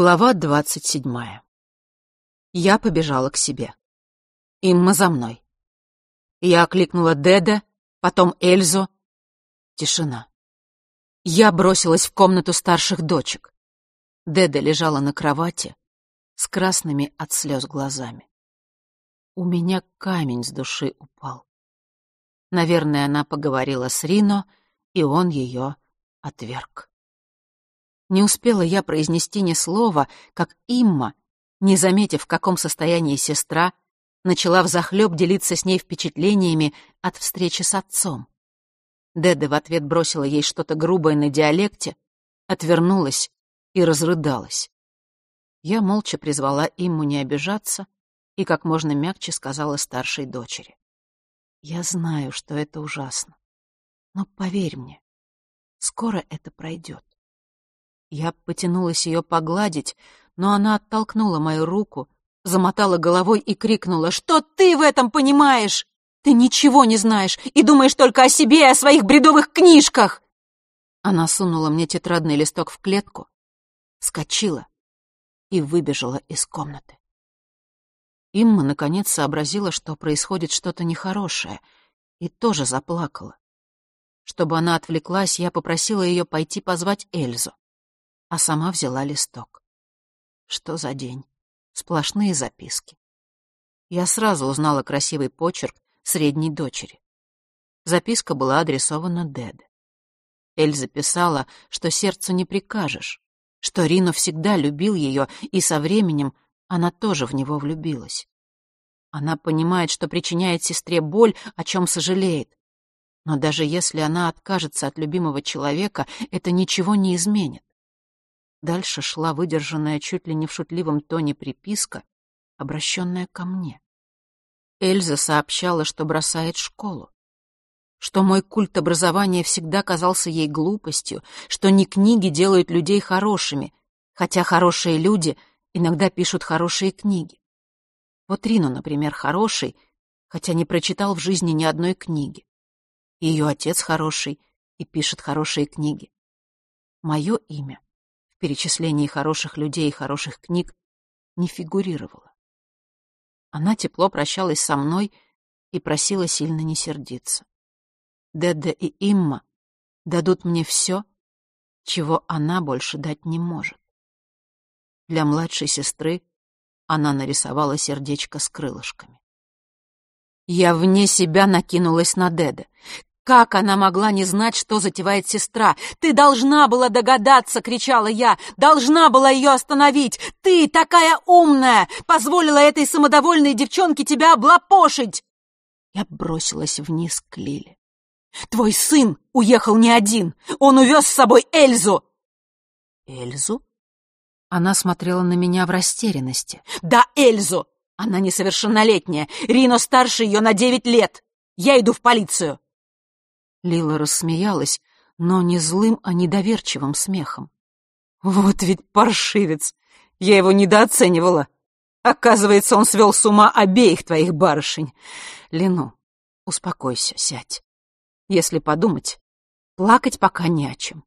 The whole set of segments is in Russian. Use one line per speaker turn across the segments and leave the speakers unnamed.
Глава двадцать седьмая. Я побежала к себе. Имма за мной. Я окликнула Деда, потом Эльзу. Тишина. Я бросилась в комнату старших дочек. Деда лежала на кровати с красными от слез глазами. У меня камень с души упал. Наверное, она поговорила с Рино, и он ее отверг. Не успела я произнести ни слова, как Имма, не заметив, в каком состоянии сестра, начала взахлеб делиться с ней впечатлениями от встречи с отцом. Деда в ответ бросила ей что-то грубое на диалекте, отвернулась и разрыдалась. Я молча призвала Имму не обижаться и как можно мягче сказала старшей дочери. «Я знаю, что это ужасно, но поверь мне, скоро это пройдет. Я потянулась ее погладить, но она оттолкнула мою руку, замотала головой и крикнула, «Что ты в этом понимаешь? Ты ничего не знаешь и думаешь только о себе и о своих бредовых книжках!» Она сунула мне тетрадный листок в клетку, скочила и выбежала из комнаты. Имма, наконец, сообразила, что происходит что-то нехорошее, и тоже заплакала. Чтобы она отвлеклась, я попросила ее пойти позвать Эльзу а сама взяла листок. Что за день? Сплошные записки. Я сразу узнала красивый почерк средней дочери. Записка была адресована Деде. Эльза писала, что сердцу не прикажешь, что Рино всегда любил ее, и со временем она тоже в него влюбилась. Она понимает, что причиняет сестре боль, о чем сожалеет. Но даже если она откажется от любимого человека, это ничего не изменит. Дальше шла выдержанная чуть ли не в шутливом тоне приписка, обращенная ко мне. Эльза сообщала, что бросает школу, что мой культ образования всегда казался ей глупостью, что не книги делают людей хорошими, хотя хорошие люди иногда пишут хорошие книги. Вот Рино, например, хороший, хотя не прочитал в жизни ни одной книги. Ее отец хороший и пишет хорошие книги. Мое имя в перечислении хороших людей и хороших книг не фигурировала. Она тепло прощалась со мной и просила сильно не сердиться. Дедда и Имма дадут мне все, чего она больше дать не может. Для младшей сестры она нарисовала сердечко с крылышками. Я вне себя накинулась на Деда. Как она могла не знать, что затевает сестра? «Ты должна была догадаться!» — кричала я. «Должна была ее остановить! Ты, такая умная, позволила этой самодовольной девчонке тебя облапошить!» Я бросилась вниз к Лиле. «Твой сын уехал не один! Он увез с собой Эльзу!» «Эльзу?» Она смотрела на меня в растерянности. «Да, Эльзу! Она несовершеннолетняя. Рино старше ее на девять лет. Я иду в полицию!» Лила рассмеялась, но не злым, а недоверчивым смехом. «Вот ведь паршивец! Я его недооценивала! Оказывается, он свел с ума обеих твоих барышень! Лину, успокойся, сядь. Если подумать, плакать пока не о чем.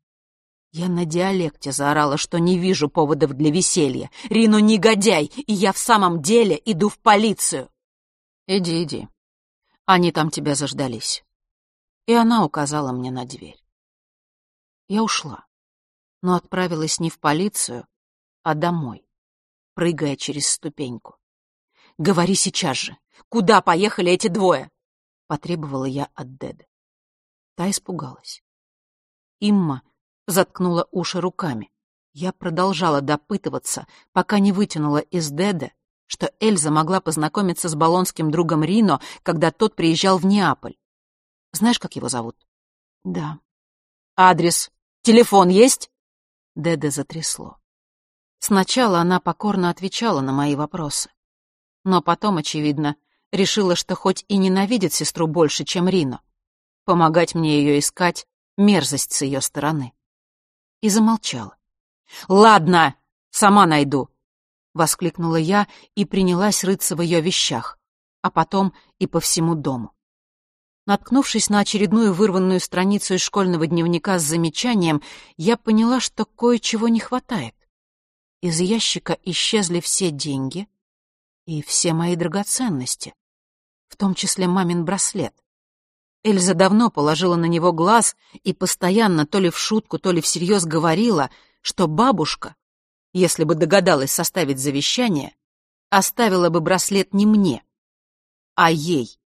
Я на диалекте заорала, что не вижу поводов для веселья. Рину негодяй, и я в самом деле иду в полицию. Иди, иди. Они там тебя заждались и она указала мне на дверь. Я ушла, но отправилась не в полицию, а домой, прыгая через ступеньку. «Говори сейчас же! Куда поехали эти двое?» — потребовала я от Деда. Та испугалась. Имма заткнула уши руками. Я продолжала допытываться, пока не вытянула из Деда, что Эльза могла познакомиться с болонским другом Рино, когда тот приезжал в Неаполь, знаешь, как его зовут? Да. Адрес? Телефон есть? Деде затрясло. Сначала она покорно отвечала на мои вопросы. Но потом, очевидно, решила, что хоть и ненавидит сестру больше, чем Рино, помогать мне ее искать — мерзость с ее стороны. И замолчала. «Ладно, сама найду!» — воскликнула я и принялась рыться в ее вещах, а потом и по всему дому. Наткнувшись на очередную вырванную страницу из школьного дневника с замечанием, я поняла, что кое-чего не хватает. Из ящика исчезли все деньги и все мои драгоценности, в том числе мамин браслет. Эльза давно положила на него глаз и постоянно то ли в шутку, то ли всерьез говорила, что бабушка, если бы догадалась составить завещание, оставила бы браслет не мне, а ей.